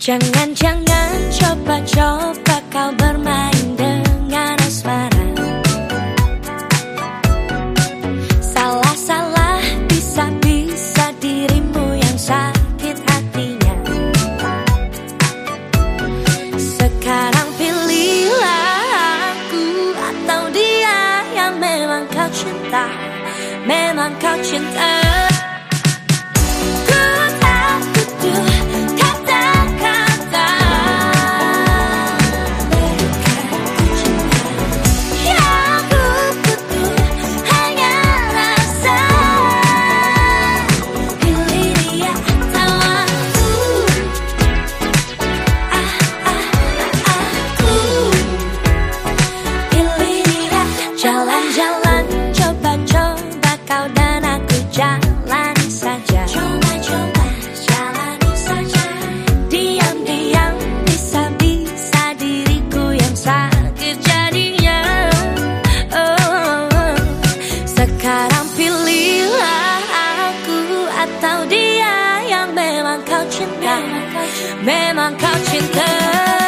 Jangan-jangan coba-coba kau bermain dengan asmara. Salah-salah bisa-bisa dirimu yang sakit hatinya. Sekarang pilihlah aku atau dia yang memang kau cinta. Memang kau cinta atau dia yang memang kau cinta Memang kau cinta